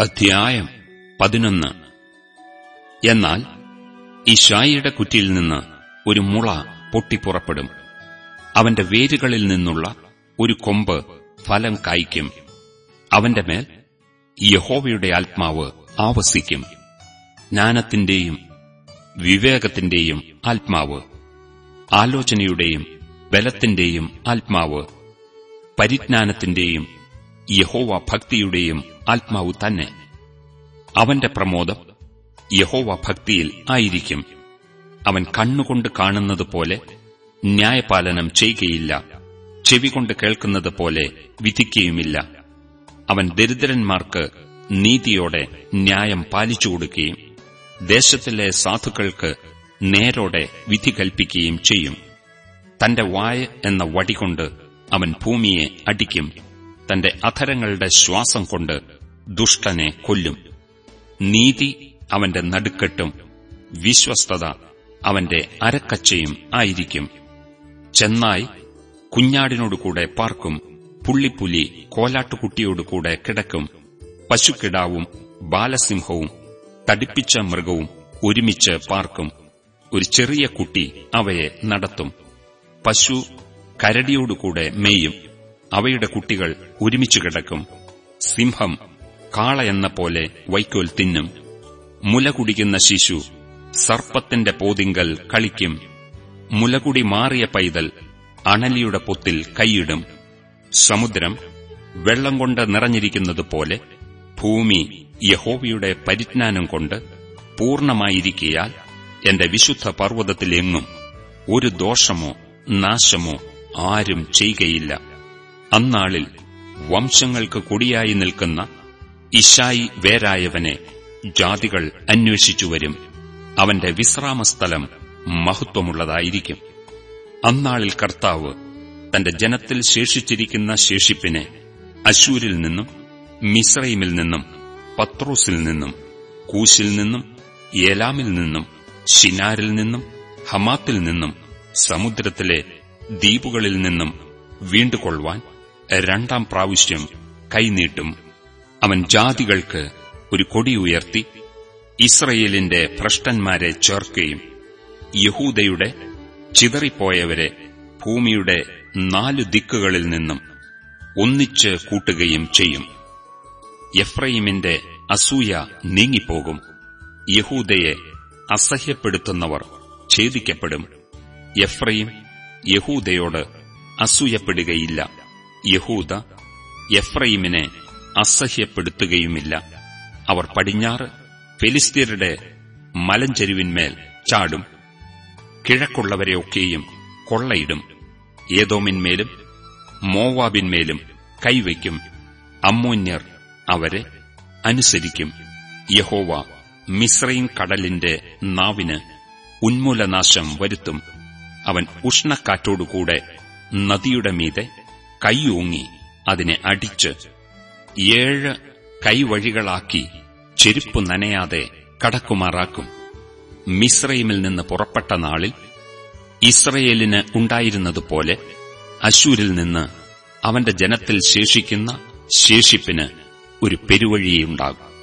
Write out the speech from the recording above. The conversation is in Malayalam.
അധ്യായം പതിനൊന്ന്. എന്നാൽ ഇഷായിയുടെ കുറ്റിയിൽ നിന്ന് ഒരു മുള പൊട്ടിപ്പുറപ്പെടും. അവന്റെ വേരുകളിൽ നിന്നുള്ള ഒരു കൊമ്പ് ഫലം കായ്ക്കും. അവന്റെ മേൽ യഹോവയുടെ ആത്മാവ് ആവസിക്കും. ജ്ഞാനത്തിന്റെയും വിവേകത്തിന്റെയും ആത്മാവ് ആലോചനയുടെയും ബലത്തിന്റെയും ആത്മാവ് പരിജ്ഞാനത്തിന്റെയും യഹോവ ഭക്തിയുടെയും ആത്മാവ് തന്നെ. അവന്റെ പ്രമോദം യഹോവ ഭക്തിയിൽ ആയിരിക്കും. അവൻ കണ്ണുകൊണ്ട് കാണുന്നത് പോലെ ന്യായപാലനം ചെയ്യുകയില്ല. ചെവികൊണ്ട് കേൾക്കുന്നത് പോലെ വിധിക്കുകയുമില്ല. അവൻ ദരിദ്രന്മാർക്ക് നീതിയോടെ ന്യായം പാലിച്ചു കൊടുക്കുകയും ദേശത്തിലെ സാധുക്കൾക്ക് നേരോടെ വിധി കൽപ്പിക്കുകയും ചെയ്യും. തന്റെ വായ എന്ന വടികൊണ്ട് അവൻ ഭൂമിയെ അടിക്കും. തന്റെ അധരങ്ങളുടെ ശ്വാസം കൊണ്ട് ദുഷ്ടനെ കൊല്ലും. നീതി അവന്റെ നടുക്കെട്ടും വിശ്വസ്തത അവന്റെ അരക്കച്ചയും ആയിരിക്കും. ചെന്നായി കുഞ്ഞാടിനോടുകൂടെ പാർക്കും പുള്ളിപ്പുലി കോലാട്ടുകുട്ടിയോടുകൂടെ കിടക്കും. പശുക്കിടാവും ബാലസിംഹവും തടിപ്പിച്ച മൃഗവും ഒരുമിച്ച് പാർക്കും. ഒരു ചെറിയ കുട്ടി അവയെ നടത്തും. പശു കരടിയോടുകൂടെ മേയും. അവയുടെ കുട്ടികൾ ഒരുമിച്ചു കിടക്കും. സിംഹം കാള എന്ന പോലെ വൈക്കോൽ തിന്നും. മുല കുടിക്കുന്ന ശിശു സർപ്പത്തിന്റെ പോതിങ്കൽ കളിക്കും. മുലകുടി മാറിയ പൈതൽ അണലിയുടെ പൊത്തിൽ കൈയിടും. സമുദ്രം വെള്ളം കൊണ്ട് നിറഞ്ഞിരിക്കുന്നതുപോലെ ഭൂമി യഹോവയുടെ പരിജ്ഞാനം കൊണ്ട് പൂർണമായിരിക്കാൽ എന്റെ വിശുദ്ധ പർവതത്തിലെങ്ങും ഒരു ദോഷമോ നാശമോ ആരും ചെയ്യുകയില്ല. അന്നാളിൽ വംശങ്ങൾക്ക് കൊടിയായി നിൽക്കുന്ന ഇഷായി വേരായവനെ ജാതികൾ അന്വേഷിച്ചുവരും അവന്റെ വിശ്രാമസ്ഥലം മഹത്വമുള്ളതായിരിക്കും. അന്നാളിൽ കർത്താവ് തന്റെ ജനത്തിൽ ശേഷിച്ചിരിക്കുന്ന ശേഷിപ്പിനെ അശൂരിൽ നിന്നും മിസ്രൈമിൽ നിന്നും പത്രോസിൽ നിന്നും കൂശിൽ നിന്നും ഏലാമിൽ നിന്നും ഷിനാരിൽ നിന്നും ഹമാത്തിൽ നിന്നും സമുദ്രത്തിലെ ദ്വീപുകളിൽ നിന്നും വീണ്ടുകൊള്ളുവാൻ രണ്ടാം പ്രാവശ്യം കൈനീട്ടും അവൻ ജാതികൾക്ക് ഒരു കൊടി ഉയർത്തി ഇസ്രയേലിന്റെ ഭ്രഷ്ടന്മാരെ ചേർക്കുകയും യഹൂദയുടെ ചിതറിപ്പോയവരെ ഭൂമിയുടെ നാലു ദിക്കുകളിൽ നിന്നും ഒന്നിച്ച് കൂട്ടുകയും ചെയ്യും. എഫ്രൈമിന്റെ അസൂയ നീങ്ങിപ്പോകും. യഹൂദയെ അസഹ്യപ്പെടുത്തുന്നവർ ഛേദിക്കപ്പെടും. എഫ്രൈം യഹൂദയോട് അസൂയപ്പെടുകയില്ല. യഹൂദ എഫ്രൈമിനെ അസഹ്യപ്പെടുത്തുകയുമില്ല. അവർ പടിഞ്ഞാറ് ഫെലിസ്തീരുടെ മലഞ്ചെരുവിന്മേൽ ചാടും. കിഴക്കുള്ളവരെയൊക്കെയും കൊള്ളയിടും. ഏതോമിന്മേലും മോവാബിന്മേലും കൈവയ്ക്കും. അമ്മോന്യർ അവരെ അനുസരിക്കും. യഹോവ മിശ്രയും കടലിന്റെ നാവിന് ഉന്മൂലനാശം വരുത്തും. അവൻ ഉഷ്ണക്കാറ്റോടുകൂടെ നദിയുടെ മീതെ കൈയൂങ്ങി അതിനെ അടിച്ച് ഏഴ് കൈവഴികളാക്കി ചെരുപ്പ് നനയാതെ കടക്കുമാറാക്കും. മിസ്രൈമിൽ നിന്ന് പുറപ്പെട്ട നാളിൽ ഇസ്രയേലിന് ഉണ്ടായിരുന്നതുപോലെ അശൂരിൽ നിന്ന് അവന്റെ ജനത്തിൽ ശേഷിക്കുന്ന ശേഷിപ്പിന് ഒരു പെരുവഴിയുണ്ടാകും.